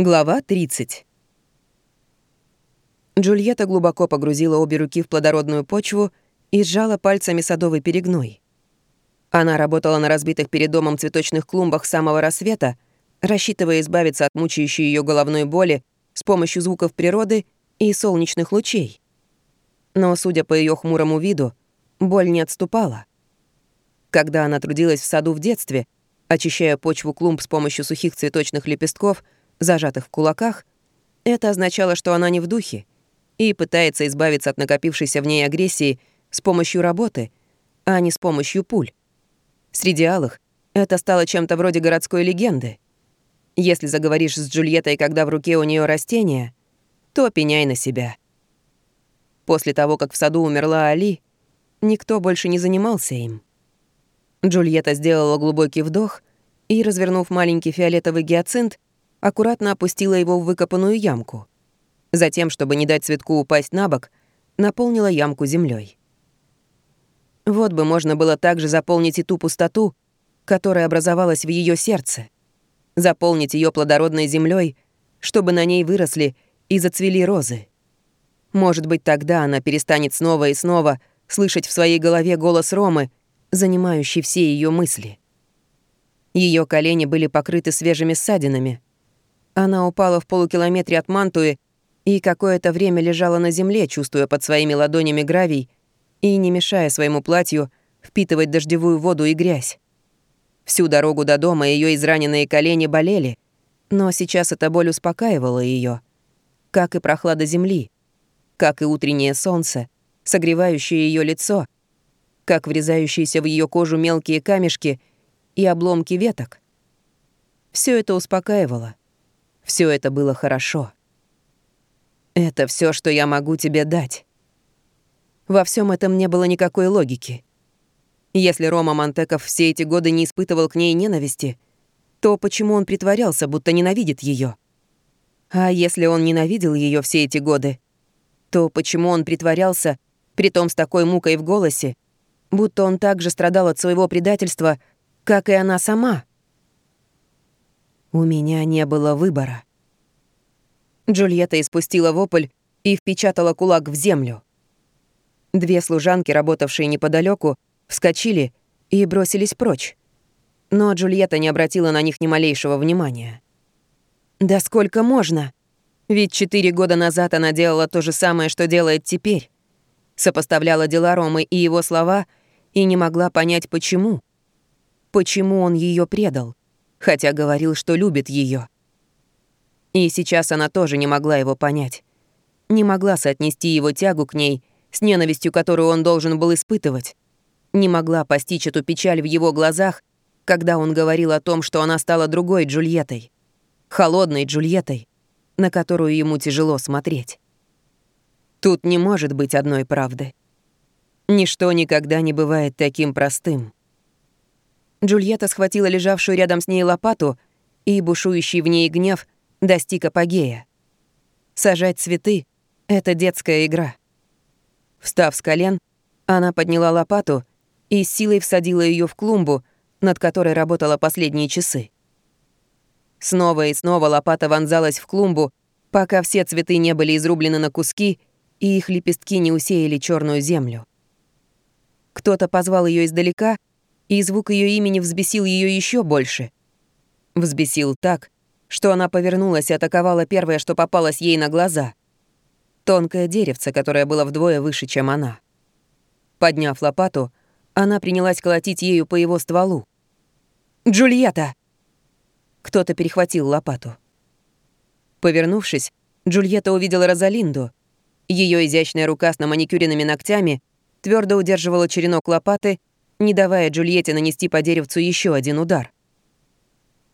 Глава 30. Джульетта глубоко погрузила обе руки в плодородную почву и сжала пальцами садовый перегной. Она работала на разбитых перед домом цветочных клумбах с самого рассвета, рассчитывая избавиться от мучающей ее головной боли с помощью звуков природы и солнечных лучей. Но, судя по ее хмурому виду, боль не отступала. Когда она трудилась в саду в детстве, очищая почву клумб с помощью сухих цветочных лепестков — зажатых в кулаках, это означало, что она не в духе и пытается избавиться от накопившейся в ней агрессии с помощью работы, а не с помощью пуль. Среди алых это стало чем-то вроде городской легенды. Если заговоришь с Джульеттой, когда в руке у нее растение, то пеняй на себя. После того, как в саду умерла Али, никто больше не занимался им. Джульетта сделала глубокий вдох и, развернув маленький фиолетовый гиацинт, аккуратно опустила его в выкопанную ямку. Затем, чтобы не дать цветку упасть на бок, наполнила ямку землей. Вот бы можно было также заполнить и ту пустоту, которая образовалась в ее сердце. Заполнить ее плодородной землей, чтобы на ней выросли и зацвели розы. Может быть, тогда она перестанет снова и снова слышать в своей голове голос Ромы, занимающий все ее мысли. Ее колени были покрыты свежими ссадинами — она упала в полукилометре от Мантуи и какое-то время лежала на земле, чувствуя под своими ладонями гравий и не мешая своему платью впитывать дождевую воду и грязь. Всю дорогу до дома ее израненные колени болели, но сейчас эта боль успокаивала ее, как и прохлада земли, как и утреннее солнце, согревающее ее лицо, как врезающиеся в ее кожу мелкие камешки и обломки веток. Все это успокаивало. Все это было хорошо. Это все, что я могу тебе дать. Во всем этом не было никакой логики. Если Рома Монтеков все эти годы не испытывал к ней ненависти, то почему он притворялся, будто ненавидит ее? А если он ненавидел ее все эти годы, то почему он притворялся, притом с такой мукой в голосе, будто он также страдал от своего предательства, как и она сама? У меня не было выбора. Джульетта испустила вопль и впечатала кулак в землю. Две служанки, работавшие неподалеку, вскочили и бросились прочь. Но Джульетта не обратила на них ни малейшего внимания. «Да сколько можно? Ведь четыре года назад она делала то же самое, что делает теперь. Сопоставляла дела Ромы и его слова и не могла понять, почему. Почему он ее предал хотя говорил, что любит ее. И сейчас она тоже не могла его понять. Не могла соотнести его тягу к ней с ненавистью, которую он должен был испытывать. Не могла постичь эту печаль в его глазах, когда он говорил о том, что она стала другой Джульеттой. Холодной Джульеттой, на которую ему тяжело смотреть. Тут не может быть одной правды. Ничто никогда не бывает таким простым. Джульетта схватила лежавшую рядом с ней лопату, и бушующий в ней гнев достиг апогея. Сажать цветы — это детская игра. Встав с колен, она подняла лопату и силой всадила ее в клумбу, над которой работала последние часы. Снова и снова лопата вонзалась в клумбу, пока все цветы не были изрублены на куски и их лепестки не усеяли черную землю. Кто-то позвал ее издалека — и звук ее имени взбесил ее еще больше. Взбесил так, что она повернулась и атаковала первое, что попалось ей на глаза. Тонкое деревце, которое было вдвое выше, чем она. Подняв лопату, она принялась колотить ею по его стволу. «Джульетта!» Кто-то перехватил лопату. Повернувшись, Джульетта увидела Розалинду. Ее изящная рука с наманикюренными ногтями твердо удерживала черенок лопаты не давая Джульетте нанести по деревцу еще один удар.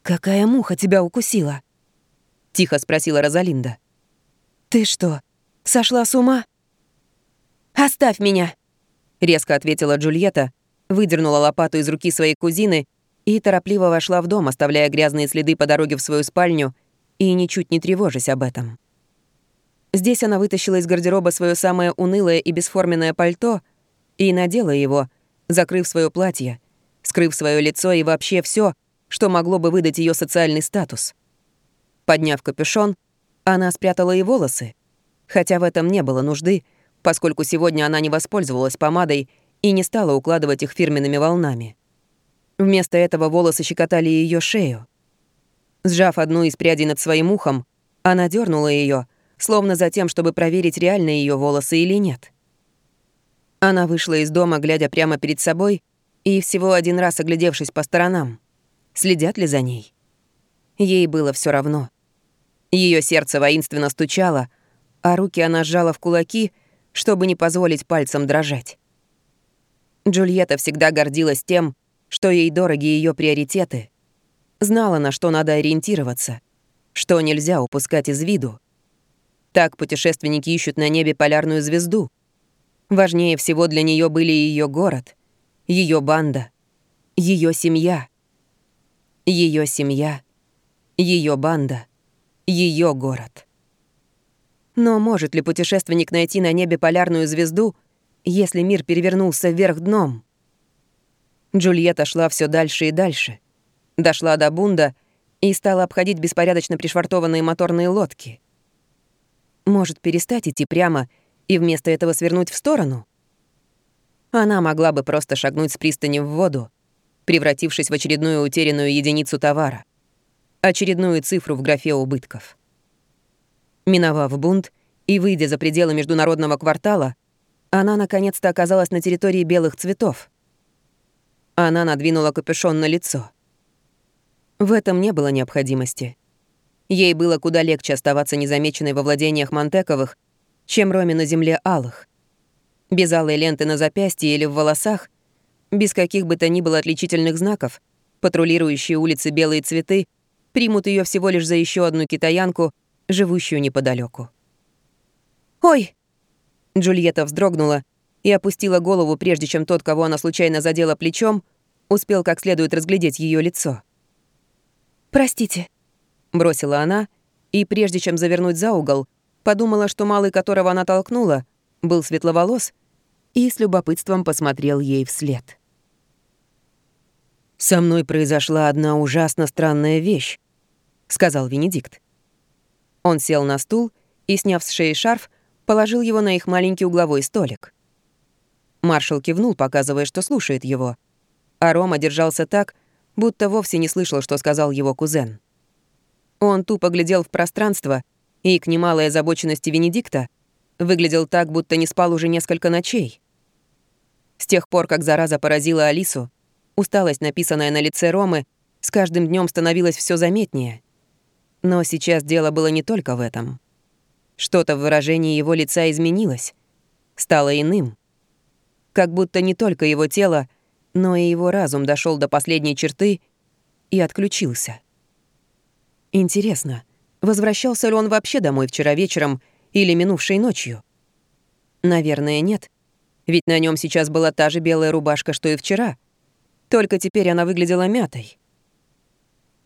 «Какая муха тебя укусила?» — тихо спросила Розалинда. «Ты что, сошла с ума?» «Оставь меня!» — резко ответила Джульетта, выдернула лопату из руки своей кузины и торопливо вошла в дом, оставляя грязные следы по дороге в свою спальню и ничуть не тревожась об этом. Здесь она вытащила из гардероба свое самое унылое и бесформенное пальто и надела его, закрыв свое платье, скрыв свое лицо и вообще все, что могло бы выдать ее социальный статус. Подняв капюшон, она спрятала и волосы, хотя в этом не было нужды, поскольку сегодня она не воспользовалась помадой и не стала укладывать их фирменными волнами. Вместо этого волосы щекотали ее шею. Сжав одну из прядей над своим ухом, она дернула ее, словно за тем, чтобы проверить, реально ее волосы или нет. Она вышла из дома, глядя прямо перед собой, и всего один раз оглядевшись по сторонам. Следят ли за ней? Ей было все равно. Ее сердце воинственно стучало, а руки она сжала в кулаки, чтобы не позволить пальцам дрожать. Джульетта всегда гордилась тем, что ей дороги ее приоритеты, знала, на что надо ориентироваться, что нельзя упускать из виду. Так путешественники ищут на небе полярную звезду. Важнее всего для нее были ее город, ее банда, ее семья. Ее семья, ее банда, ее город. Но может ли путешественник найти на небе полярную звезду, если мир перевернулся вверх дном? Джульетта шла все дальше и дальше. Дошла до Бунда и стала обходить беспорядочно пришвартованные моторные лодки. Может, перестать идти прямо и вместо этого свернуть в сторону? Она могла бы просто шагнуть с пристани в воду, превратившись в очередную утерянную единицу товара, очередную цифру в графе убытков. Миновав бунт и выйдя за пределы международного квартала, она наконец-то оказалась на территории белых цветов. Она надвинула капюшон на лицо. В этом не было необходимости. Ей было куда легче оставаться незамеченной во владениях Монтековых, чем Роме на земле Алых. Без алой ленты на запястье или в волосах, без каких бы то ни было отличительных знаков, патрулирующие улицы белые цветы примут ее всего лишь за еще одну китаянку, живущую неподалеку. «Ой!» Джульетта вздрогнула и опустила голову, прежде чем тот, кого она случайно задела плечом, успел как следует разглядеть ее лицо. «Простите», — бросила она, и прежде чем завернуть за угол, подумала, что малый, которого она толкнула, был светловолос, и с любопытством посмотрел ей вслед. «Со мной произошла одна ужасно странная вещь», — сказал Венедикт. Он сел на стул и, сняв с шеи шарф, положил его на их маленький угловой столик. Маршал кивнул, показывая, что слушает его, а Рома держался так, будто вовсе не слышал, что сказал его кузен. Он тупо глядел в пространство и, к немалой озабоченности Венедикта, выглядел так, будто не спал уже несколько ночей. С тех пор, как зараза поразила Алису, усталость, написанная на лице Ромы, с каждым днем становилась все заметнее. Но сейчас дело было не только в этом. Что-то в выражении его лица изменилось, стало иным. Как будто не только его тело, но и его разум дошел до последней черты и отключился. Интересно, возвращался ли он вообще домой вчера вечером или минувшей ночью? Наверное, нет. Ведь на нем сейчас была та же белая рубашка, что и вчера. Только теперь она выглядела мятой.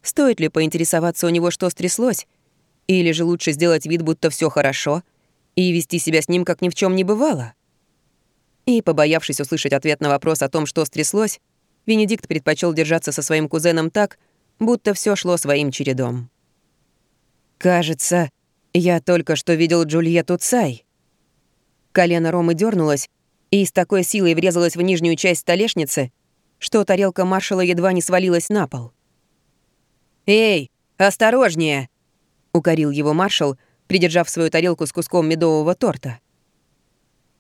Стоит ли поинтересоваться у него, что стряслось? Или же лучше сделать вид, будто все хорошо, и вести себя с ним, как ни в чем не бывало? И, побоявшись услышать ответ на вопрос о том, что стряслось, Венедикт предпочел держаться со своим кузеном так, будто все шло своим чередом. «Кажется, я только что видел Джульетту Цай». Колено Ромы дернулось и с такой силой врезалось в нижнюю часть столешницы, что тарелка маршала едва не свалилась на пол. «Эй, осторожнее!» — укорил его маршал, придержав свою тарелку с куском медового торта.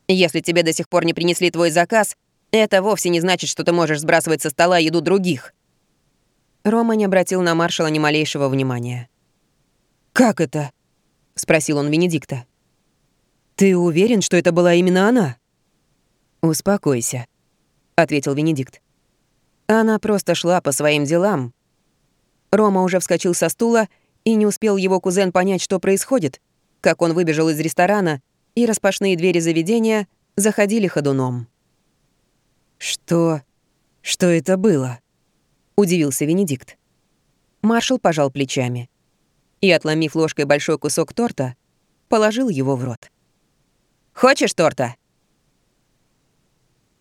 Если тебе до сих пор не принесли твой заказ, это вовсе не значит, что ты можешь сбрасывать со стола еду других». Рома не обратил на маршала ни малейшего внимания. «Как это?» — спросил он Венедикта. «Ты уверен, что это была именно она?» «Успокойся», — ответил Венедикт. Она просто шла по своим делам. Рома уже вскочил со стула, и не успел его кузен понять, что происходит, как он выбежал из ресторана и распашные двери заведения заходили ходуном. «Что? Что это было?» — удивился Венедикт. Маршал пожал плечами и, отломив ложкой большой кусок торта, положил его в рот. «Хочешь торта?»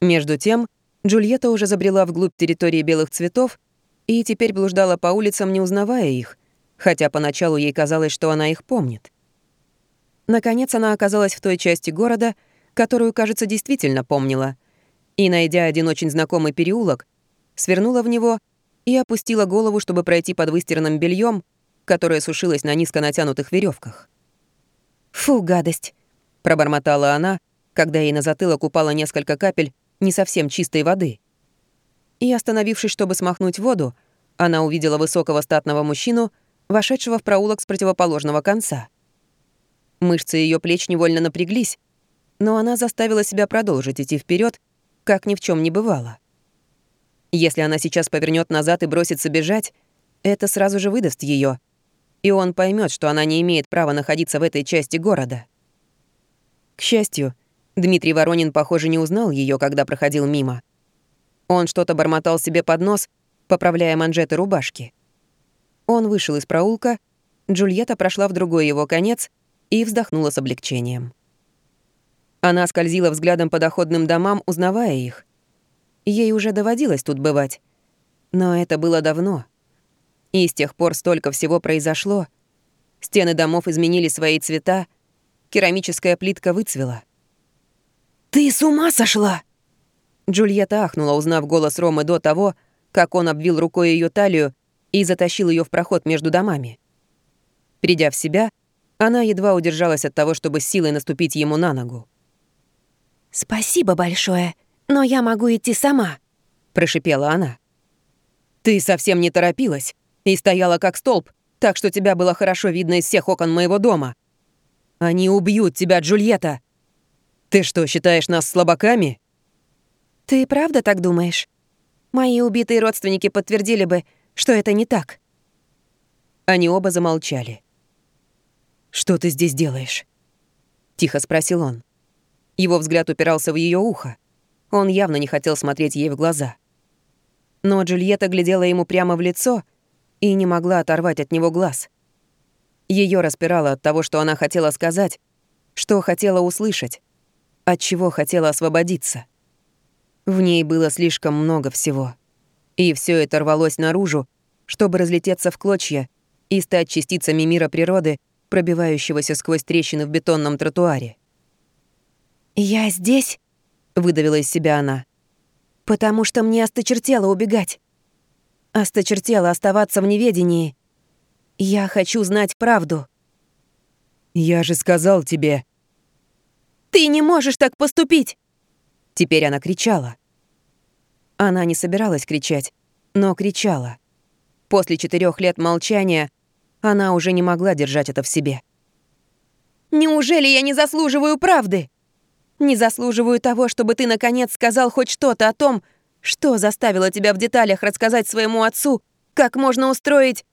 Между тем, Джульетта уже забрела вглубь территории белых цветов и теперь блуждала по улицам, не узнавая их, хотя поначалу ей казалось, что она их помнит. Наконец она оказалась в той части города, которую, кажется, действительно помнила, и, найдя один очень знакомый переулок, свернула в него и опустила голову, чтобы пройти под выстиранным бельем, которое сушилось на низко натянутых веревках. «Фу, гадость!» — пробормотала она, когда ей на затылок упало несколько капель не совсем чистой воды. И, остановившись, чтобы смахнуть воду, она увидела высокого статного мужчину, вошедшего в проулок с противоположного конца. Мышцы ее плеч невольно напряглись, но она заставила себя продолжить идти вперед, как ни в чем не бывало. Если она сейчас повернет назад и бросится бежать, это сразу же выдаст ее, и он поймет, что она не имеет права находиться в этой части города. К счастью, Дмитрий Воронин, похоже, не узнал ее, когда проходил мимо. Он что-то бормотал себе под нос, поправляя манжеты рубашки. Он вышел из проулка, Джульетта прошла в другой его конец и вздохнула с облегчением. Она скользила взглядом по доходным домам, узнавая их. Ей уже доводилось тут бывать. Но это было давно. И с тех пор столько всего произошло. Стены домов изменили свои цвета, керамическая плитка выцвела. «Ты с ума сошла?» Джульетта ахнула, узнав голос Ромы до того, как он обвил рукой ее талию и затащил ее в проход между домами. Придя в себя, она едва удержалась от того, чтобы силой наступить ему на ногу. «Спасибо большое, но я могу идти сама», — прошипела она. «Ты совсем не торопилась и стояла как столб, так что тебя было хорошо видно из всех окон моего дома. Они убьют тебя, Джульетта. Ты что, считаешь нас слабаками?» «Ты правда так думаешь? Мои убитые родственники подтвердили бы, что это не так». Они оба замолчали. «Что ты здесь делаешь?» — тихо спросил он. Его взгляд упирался в ее ухо. Он явно не хотел смотреть ей в глаза. Но Джульетта глядела ему прямо в лицо и не могла оторвать от него глаз. Ее распирало от того, что она хотела сказать, что хотела услышать, от чего хотела освободиться. В ней было слишком много всего. И все это рвалось наружу, чтобы разлететься в клочья и стать частицами мира природы, пробивающегося сквозь трещины в бетонном тротуаре. «Я здесь?» — выдавила из себя она. «Потому что мне осточертело убегать. Осточертело оставаться в неведении. Я хочу знать правду». «Я же сказал тебе...» «Ты не можешь так поступить!» Теперь она кричала. Она не собиралась кричать, но кричала. После четырех лет молчания она уже не могла держать это в себе. «Неужели я не заслуживаю правды? Не заслуживаю того, чтобы ты, наконец, сказал хоть что-то о том, что заставило тебя в деталях рассказать своему отцу, как можно устроить...»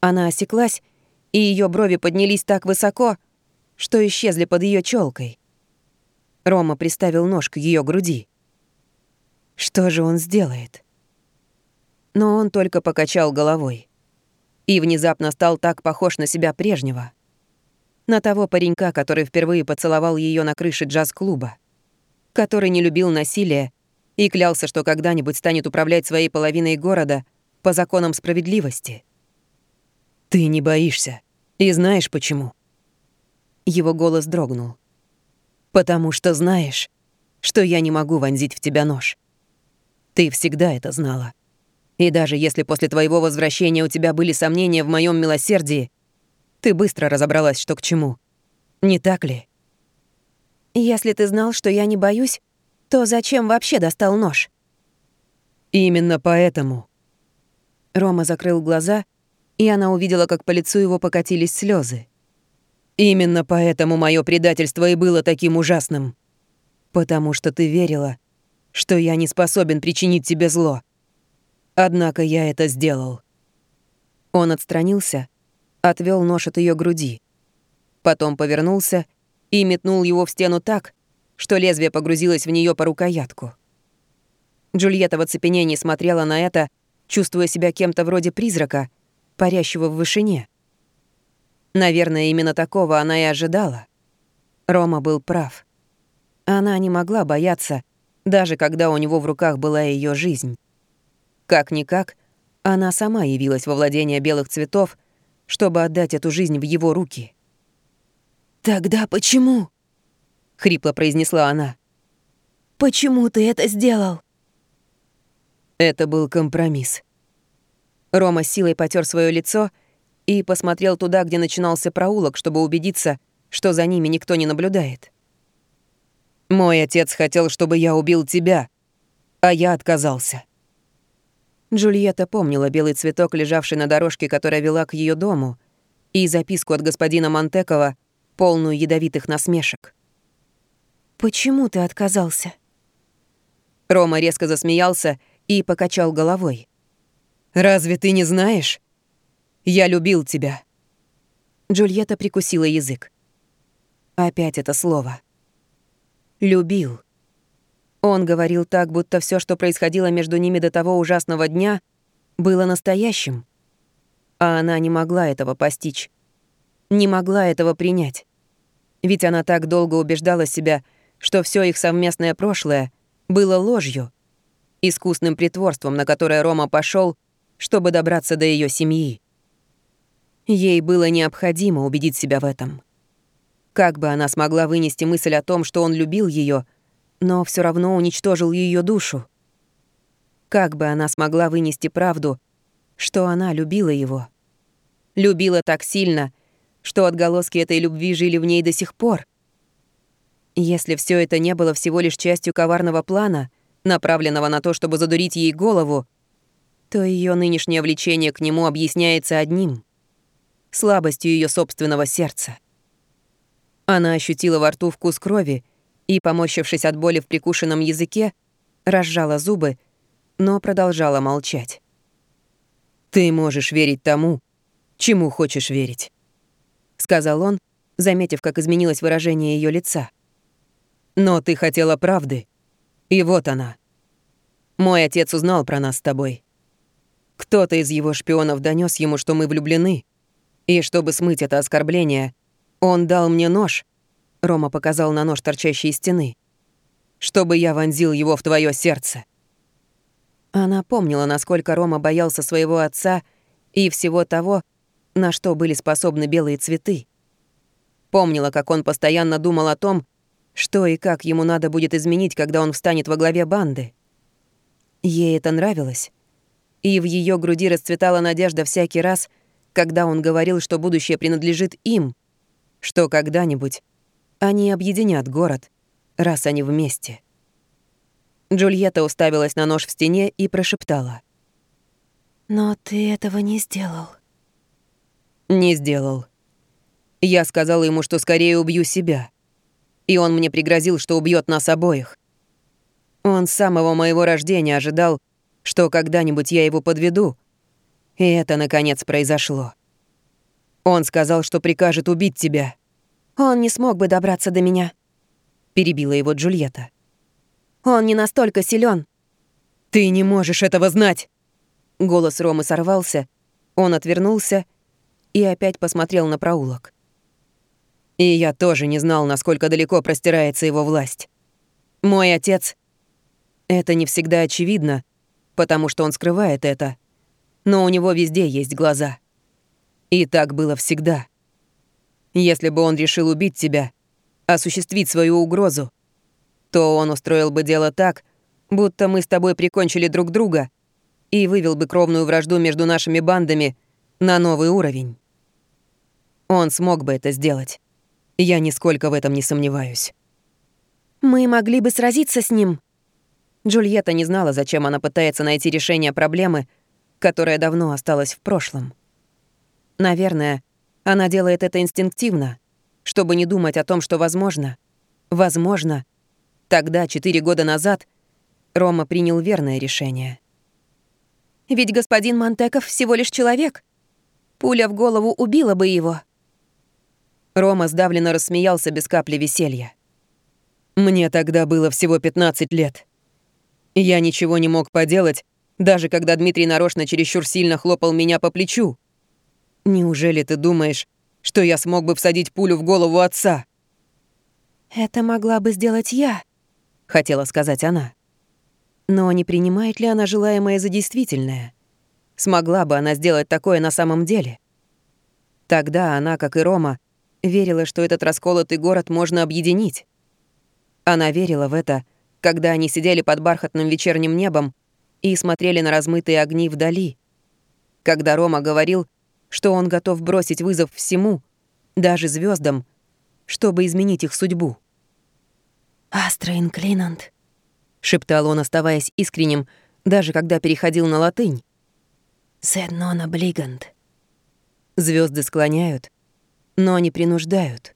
Она осеклась, и ее брови поднялись так высоко, что исчезли под ее челкой. Рома приставил нож к ее груди. Что же он сделает? Но он только покачал головой. И внезапно стал так похож на себя прежнего. На того паренька, который впервые поцеловал ее на крыше джаз-клуба. Который не любил насилие и клялся, что когда-нибудь станет управлять своей половиной города по законам справедливости. «Ты не боишься. И знаешь почему?» Его голос дрогнул. Потому что знаешь, что я не могу вонзить в тебя нож. Ты всегда это знала. И даже если после твоего возвращения у тебя были сомнения в моем милосердии, ты быстро разобралась, что к чему. Не так ли? Если ты знал, что я не боюсь, то зачем вообще достал нож? Именно поэтому. Рома закрыл глаза, и она увидела, как по лицу его покатились слезы. Именно поэтому мое предательство и было таким ужасным. Потому что ты верила, что я не способен причинить тебе зло. Однако я это сделал. Он отстранился, отвел нож от ее груди. Потом повернулся и метнул его в стену так, что лезвие погрузилось в нее по рукоятку. Джульетта в оцепенении смотрела на это, чувствуя себя кем-то вроде призрака, парящего в вышине. Наверное, именно такого она и ожидала. Рома был прав. Она не могла бояться, даже когда у него в руках была ее жизнь. Как-никак, она сама явилась во владение белых цветов, чтобы отдать эту жизнь в его руки. «Тогда почему?» — хрипло произнесла она. «Почему ты это сделал?» Это был компромисс. Рома силой потер свое лицо и посмотрел туда, где начинался проулок, чтобы убедиться, что за ними никто не наблюдает. «Мой отец хотел, чтобы я убил тебя, а я отказался». Джульетта помнила белый цветок, лежавший на дорожке, которая вела к ее дому, и записку от господина Монтекова, полную ядовитых насмешек. «Почему ты отказался?» Рома резко засмеялся и покачал головой. «Разве ты не знаешь? Я любил тебя». Джульетта прикусила язык. Опять это слово. «Любил». Он говорил так, будто все, что происходило между ними до того ужасного дня, было настоящим. А она не могла этого постичь. Не могла этого принять. Ведь она так долго убеждала себя, что все их совместное прошлое было ложью, искусным притворством, на которое Рома пошел, чтобы добраться до ее семьи. Ей было необходимо убедить себя в этом. Как бы она смогла вынести мысль о том, что он любил ее, но все равно уничтожил ее душу? Как бы она смогла вынести правду, что она любила его? Любила так сильно, что отголоски этой любви жили в ней до сих пор. Если все это не было всего лишь частью коварного плана, направленного на то, чтобы задурить ей голову, то ее нынешнее влечение к нему объясняется одним — слабостью ее собственного сердца. Она ощутила во рту вкус крови и, поморщившись от боли в прикушенном языке, разжала зубы, но продолжала молчать. «Ты можешь верить тому, чему хочешь верить», — сказал он, заметив, как изменилось выражение ее лица. «Но ты хотела правды, и вот она. Мой отец узнал про нас с тобой. Кто-то из его шпионов донес ему, что мы влюблены. И чтобы смыть это оскорбление, он дал мне нож. Рома показал на нож, торчащий из стены. Чтобы я вонзил его в твое сердце. Она помнила, насколько Рома боялся своего отца и всего того, на что были способны белые цветы. Помнила, как он постоянно думал о том, что и как ему надо будет изменить, когда он встанет во главе банды. Ей это нравилось и в ее груди расцветала надежда всякий раз, когда он говорил, что будущее принадлежит им, что когда-нибудь они объединят город, раз они вместе. Джульетта уставилась на нож в стене и прошептала. «Но ты этого не сделал». «Не сделал. Я сказала ему, что скорее убью себя. И он мне пригрозил, что убьет нас обоих. Он с самого моего рождения ожидал, что когда-нибудь я его подведу. И это, наконец, произошло. Он сказал, что прикажет убить тебя. Он не смог бы добраться до меня. Перебила его Джульетта. Он не настолько силен. Ты не можешь этого знать. Голос Ромы сорвался, он отвернулся и опять посмотрел на проулок. И я тоже не знал, насколько далеко простирается его власть. Мой отец... Это не всегда очевидно, потому что он скрывает это. Но у него везде есть глаза. И так было всегда. Если бы он решил убить тебя, осуществить свою угрозу, то он устроил бы дело так, будто мы с тобой прикончили друг друга и вывел бы кровную вражду между нашими бандами на новый уровень. Он смог бы это сделать. Я нисколько в этом не сомневаюсь. «Мы могли бы сразиться с ним», Джульетта не знала, зачем она пытается найти решение проблемы, которая давно осталась в прошлом. Наверное, она делает это инстинктивно, чтобы не думать о том, что возможно. Возможно, тогда, четыре года назад, Рома принял верное решение. Ведь господин Монтеков всего лишь человек. Пуля в голову убила бы его. Рома сдавленно рассмеялся без капли веселья. «Мне тогда было всего 15 лет. Я ничего не мог поделать, даже когда Дмитрий нарочно чересчур сильно хлопал меня по плечу. Неужели ты думаешь, что я смог бы всадить пулю в голову отца? «Это могла бы сделать я», — хотела сказать она. Но не принимает ли она желаемое за действительное? Смогла бы она сделать такое на самом деле? Тогда она, как и Рома, верила, что этот расколотый город можно объединить. Она верила в это, когда они сидели под бархатным вечерним небом и смотрели на размытые огни вдали. Когда Рома говорил, что он готов бросить вызов всему, даже звездам, чтобы изменить их судьбу. «Астра инклинант», — шептал он, оставаясь искренним, даже когда переходил на латынь. «Сед нон облигант». Звезды склоняют, но не принуждают.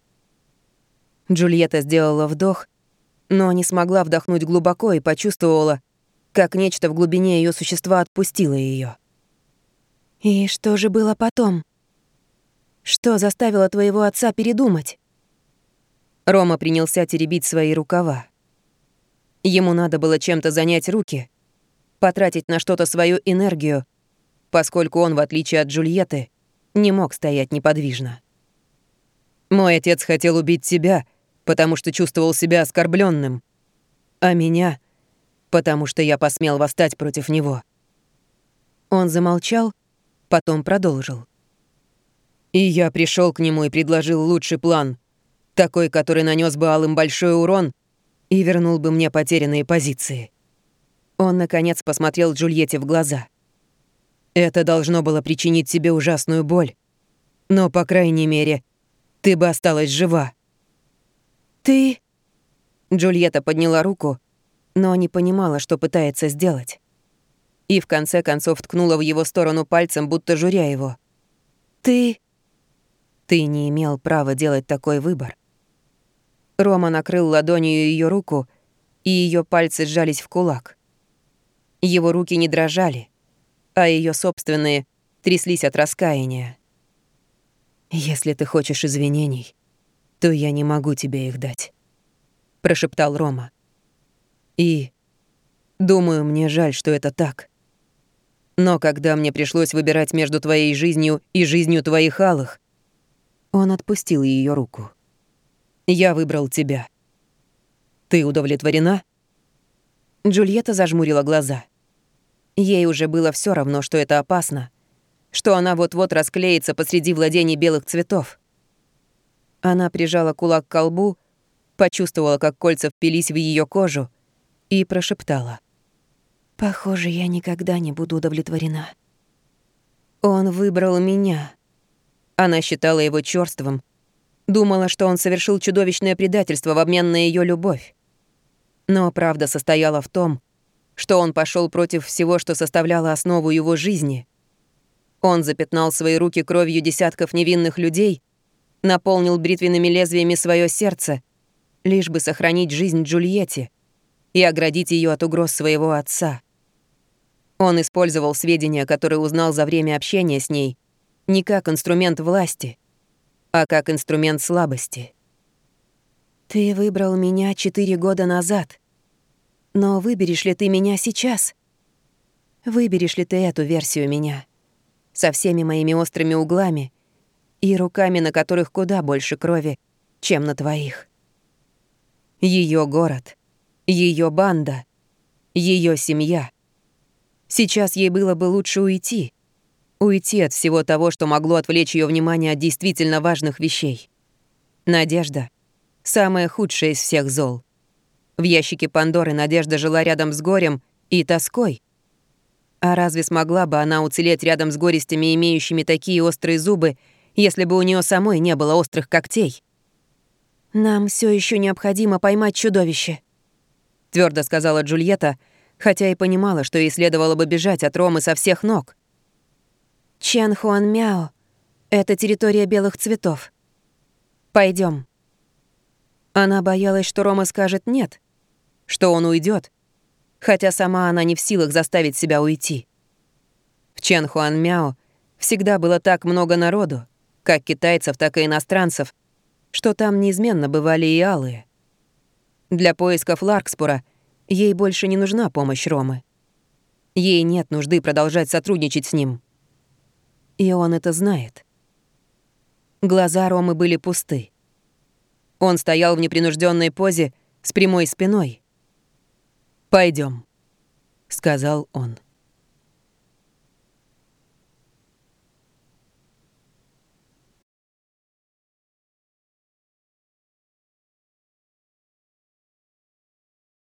Джульетта сделала вдох, но не смогла вдохнуть глубоко и почувствовала, как нечто в глубине ее существа отпустило ее. «И что же было потом? Что заставило твоего отца передумать?» Рома принялся теребить свои рукава. Ему надо было чем-то занять руки, потратить на что-то свою энергию, поскольку он, в отличие от Джульетты, не мог стоять неподвижно. «Мой отец хотел убить тебя, потому что чувствовал себя оскорбленным, а меня, потому что я посмел восстать против него». Он замолчал, потом продолжил. «И я пришел к нему и предложил лучший план, такой, который нанес бы Алым большой урон и вернул бы мне потерянные позиции». Он, наконец, посмотрел Джульетте в глаза. «Это должно было причинить тебе ужасную боль, но, по крайней мере, ты бы осталась жива». «Ты...» Джульетта подняла руку, но не понимала, что пытается сделать. И в конце концов ткнула в его сторону пальцем, будто журя его. «Ты...» «Ты не имел права делать такой выбор». Рома накрыл ладонью ее руку, и ее пальцы сжались в кулак. Его руки не дрожали, а ее собственные тряслись от раскаяния. «Если ты хочешь извинений, то я не могу тебе их дать», — прошептал Рома. «И думаю, мне жаль, что это так. Но когда мне пришлось выбирать между твоей жизнью и жизнью твоих алых, он отпустил ее руку. Я выбрал тебя. Ты удовлетворена?» Джульетта зажмурила глаза. Ей уже было все равно, что это опасно, что она вот-вот расклеится посреди владений белых цветов. Она прижала кулак к колбу, почувствовала, как кольца впились в ее кожу, и прошептала. «Похоже, я никогда не буду удовлетворена. Он выбрал меня». Она считала его чёрством, думала, что он совершил чудовищное предательство в обмен на ее любовь. Но правда состояла в том, что он пошел против всего, что составляло основу его жизни. Он запятнал свои руки кровью десятков невинных людей — наполнил бритвенными лезвиями свое сердце, лишь бы сохранить жизнь Джульетте и оградить ее от угроз своего отца. Он использовал сведения, которые узнал за время общения с ней, не как инструмент власти, а как инструмент слабости. «Ты выбрал меня четыре года назад. Но выберешь ли ты меня сейчас? Выберешь ли ты эту версию меня? Со всеми моими острыми углами, и руками, на которых куда больше крови, чем на твоих. Ее город, ее банда, ее семья. Сейчас ей было бы лучше уйти. Уйти от всего того, что могло отвлечь ее внимание от действительно важных вещей. Надежда — самое худшее из всех зол. В ящике Пандоры Надежда жила рядом с горем и тоской. А разве смогла бы она уцелеть рядом с горестями, имеющими такие острые зубы, если бы у нее самой не было острых когтей. «Нам все еще необходимо поймать чудовище», — твердо сказала Джульетта, хотя и понимала, что ей следовало бы бежать от Ромы со всех ног. «Чен Хуан Мяо — это территория белых цветов. Пойдем. Она боялась, что Рома скажет «нет», что он уйдет, хотя сама она не в силах заставить себя уйти. В Чен Хуан Мяо всегда было так много народу, как китайцев, так и иностранцев, что там неизменно бывали и алые. Для поисков Ларкспура ей больше не нужна помощь Ромы. Ей нет нужды продолжать сотрудничать с ним. И он это знает. Глаза Ромы были пусты. Он стоял в непринужденной позе с прямой спиной. Пойдем, сказал он.